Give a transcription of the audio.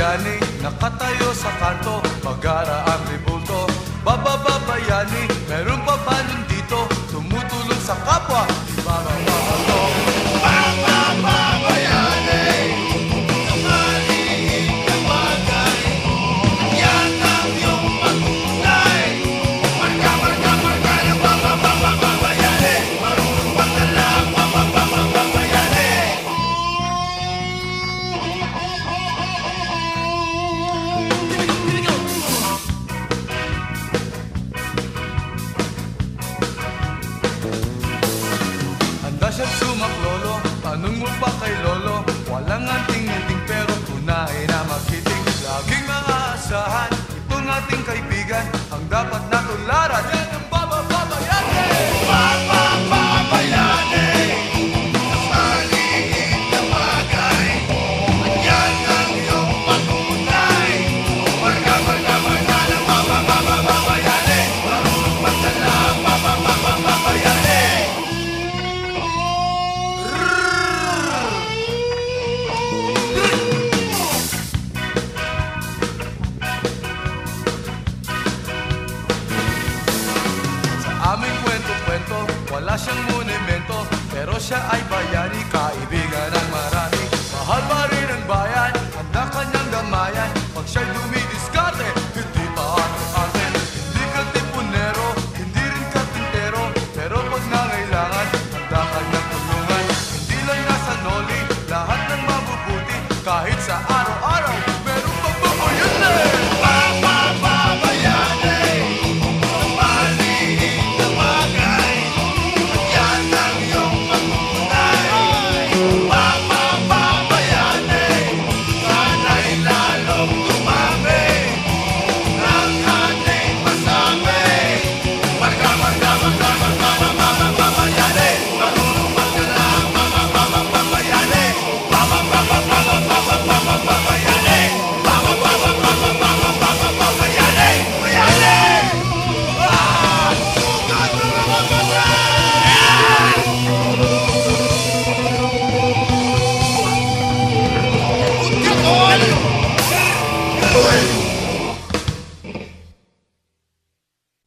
bayani Nakatayo sa kanto Pagara ang ribulto Siyang sumaklolo Tanong mo pa kay lolo? Walang anting-anting pero tunay na magiting Laging mga asahan Itong ating kaibigan. Ang dapat siyang monumento Pero siya ay bayani, kaibigan ng marami. Mahal pa rin ang bayan, handa kanyang damayan. Pag siya'y dumidiskarte, hindi pa ate-ate Hindi ka tipunero, hindi rin ka tintero Pero pag nangailangan, handa kanyang tulungan. Hindi lang nasa noli, lahat ng mabubuti Kahit sa araw-araw, Bueno.